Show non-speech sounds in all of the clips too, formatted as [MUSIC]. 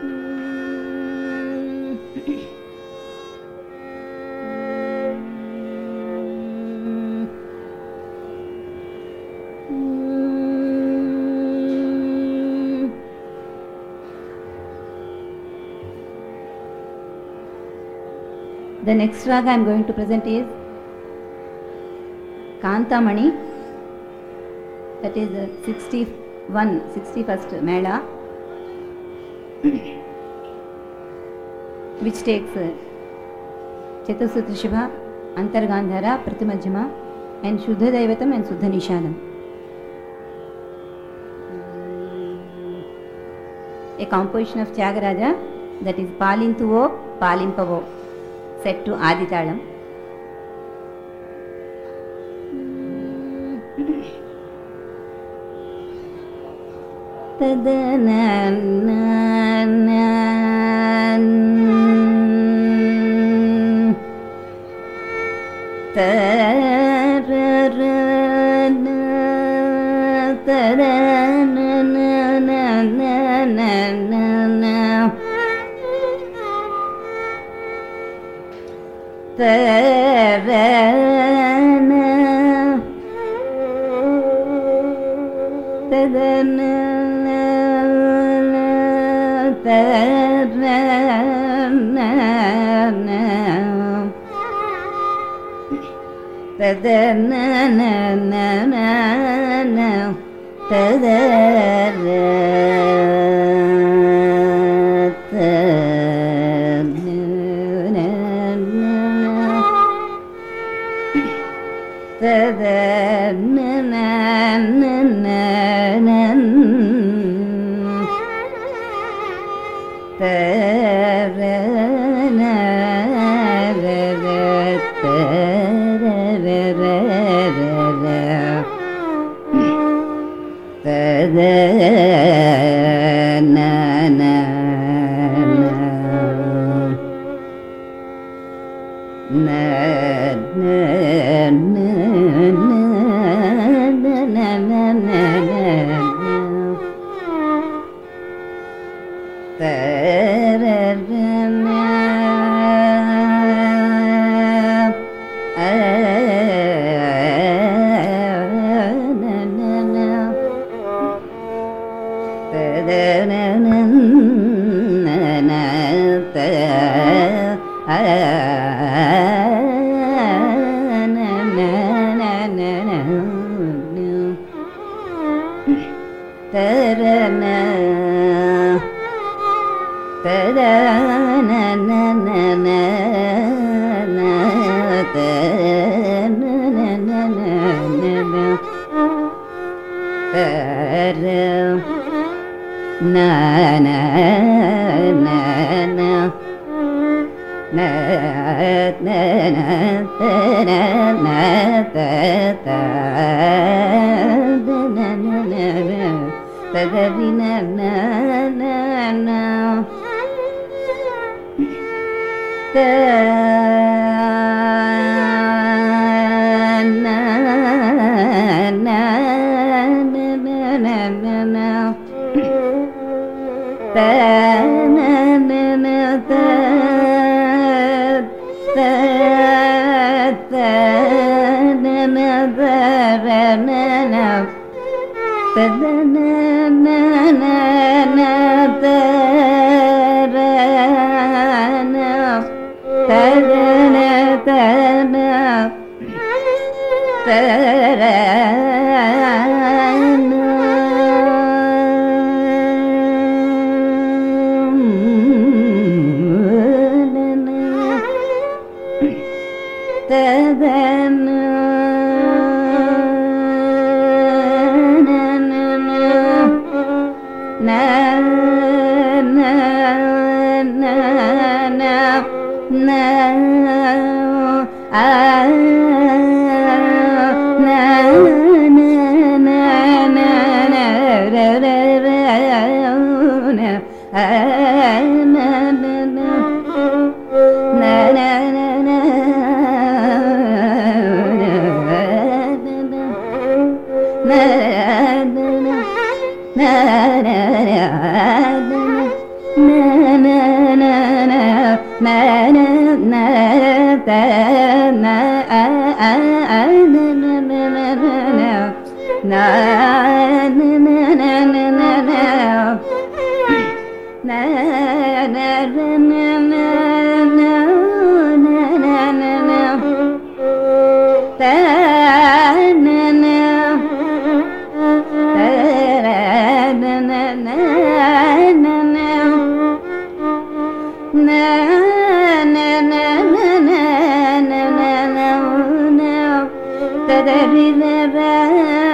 The next raga I am going to present is Kantamani. That is uh, 61, 61st Mela, which takes చతుశుతి శివ అంతర్గాంధార ప్రతిమధ్యమ and శుద్ధ దైవతం and శుద్ధ నిషాదం a composition of Tyagaraja that is పాలింతువో పాలింపవో set to ఆదితాళం తదన Thank na na na na na ರ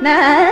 na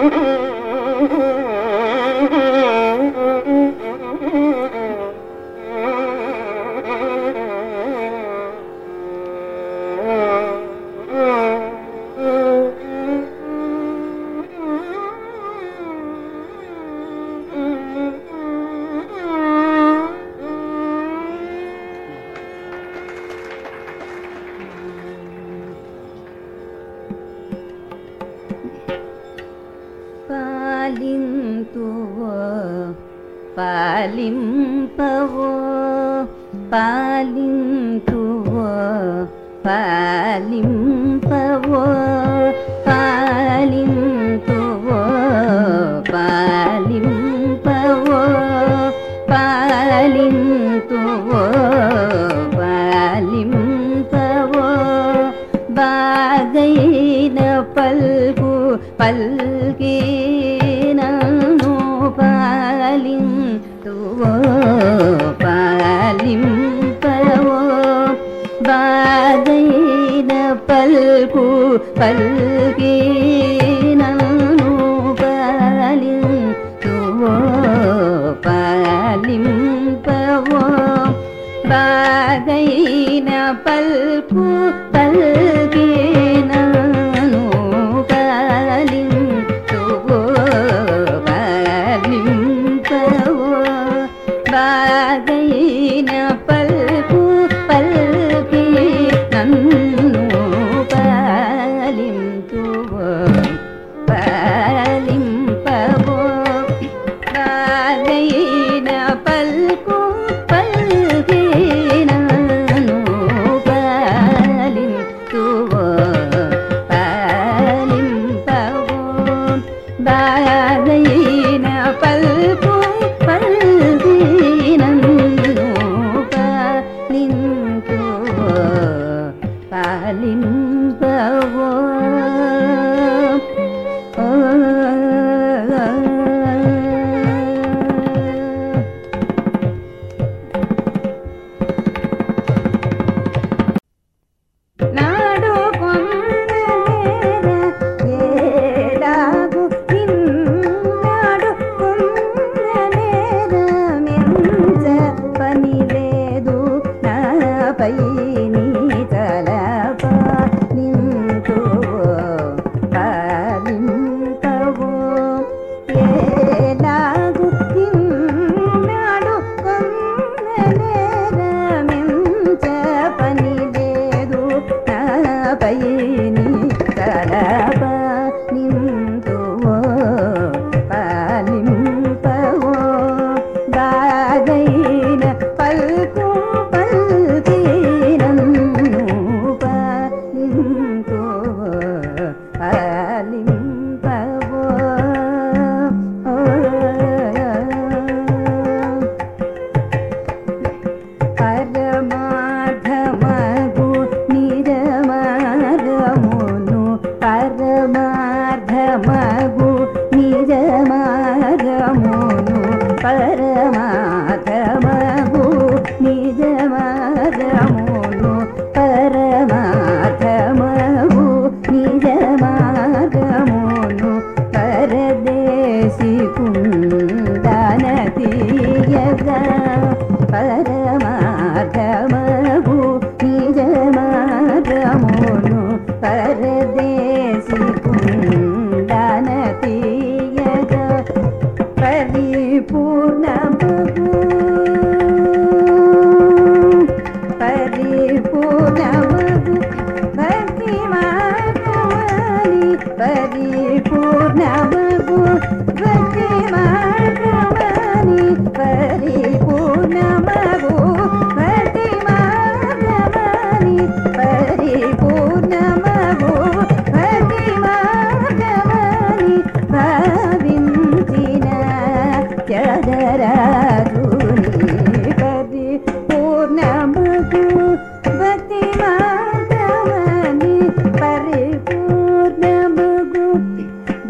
Mm-hmm. [LAUGHS] బాగైన పల్కు పల్కినను పాలింతువో పాలింపవో. బాదైన పల్గు పల్గే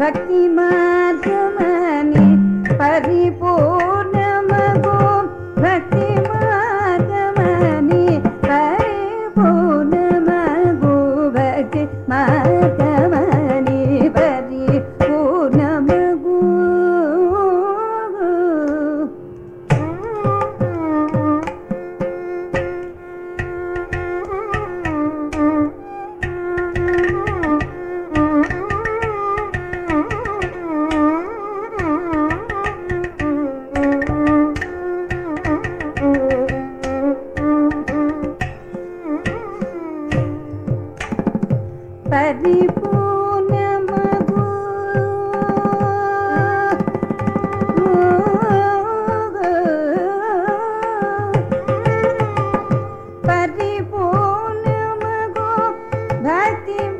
భక్తి మార్గమని పరిపూర్ణ Vai, time!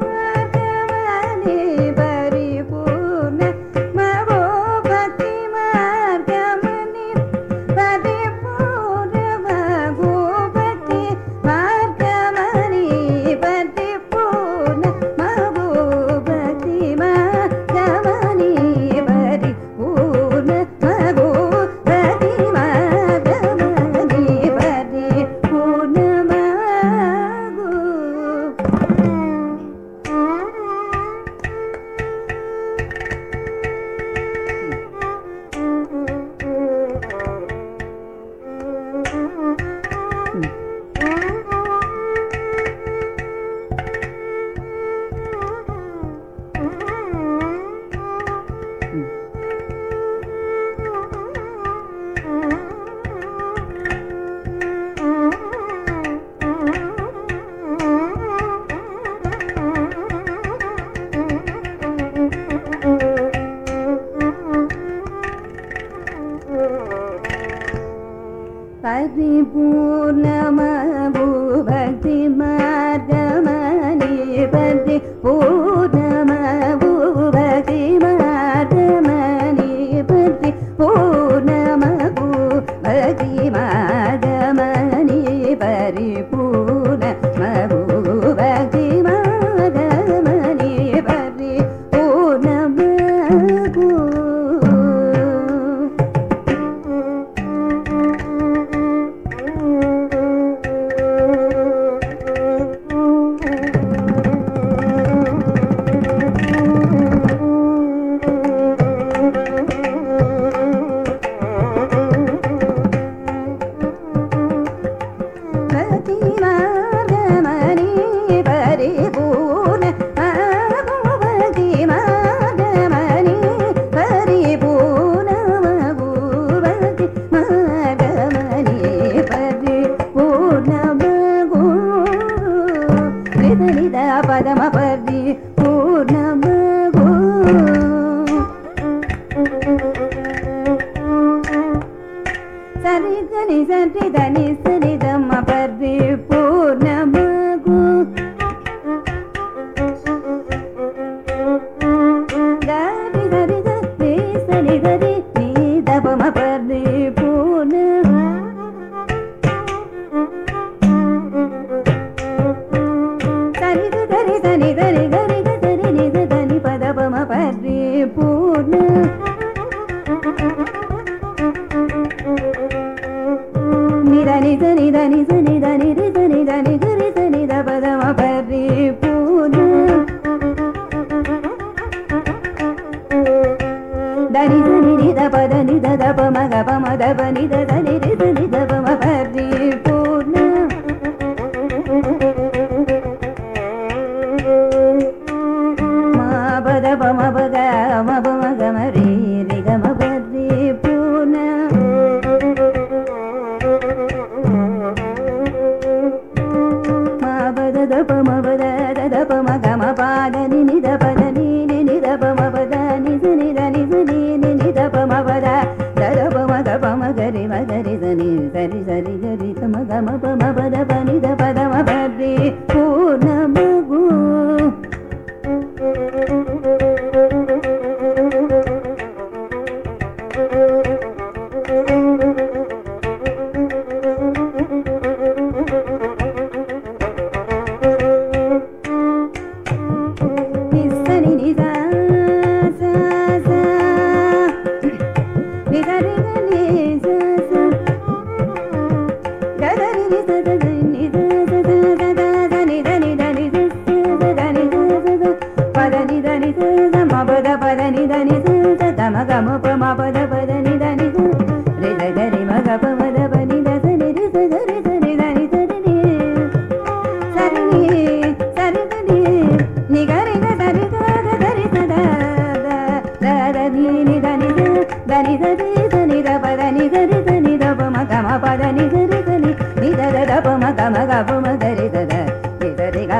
దని దని ద పద ని ద ద ప మగ ప మద ప ని ద ద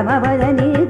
తమవదని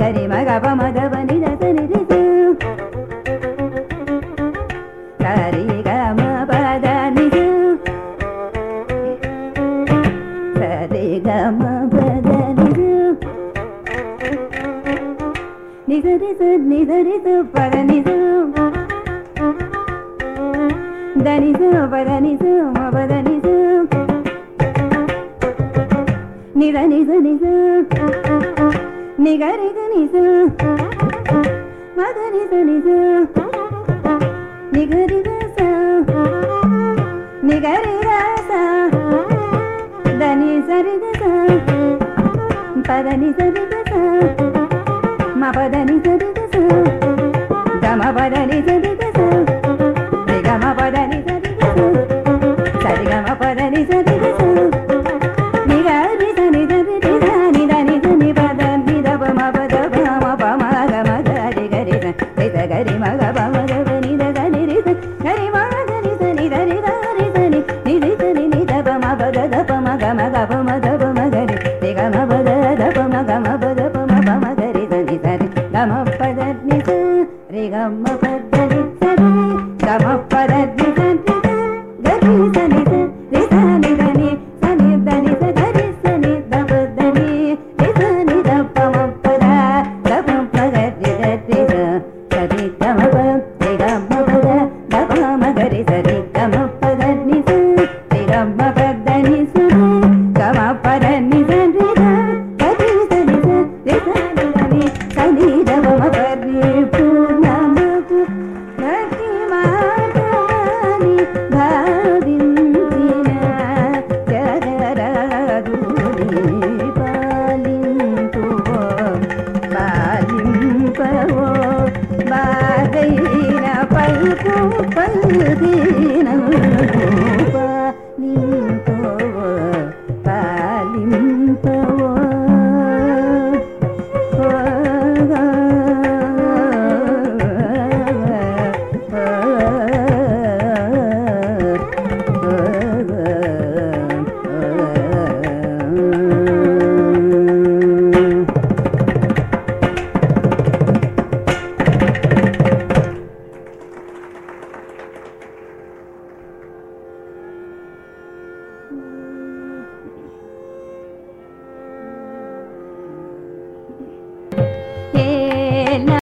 గరి మగ నిగ నిజ నిజ. నిగ నిగ నిజ. మగ నిజ నిజ. నిగ నిగ సా. నిగ నిగ సా. దని సరిగ సా. పదని సరిగ సా. మ పదని సరిగ సా. గమ పదని సరిగ సా. నిగమ పదని సరిగ సా. సరిగమ పదని సరిగ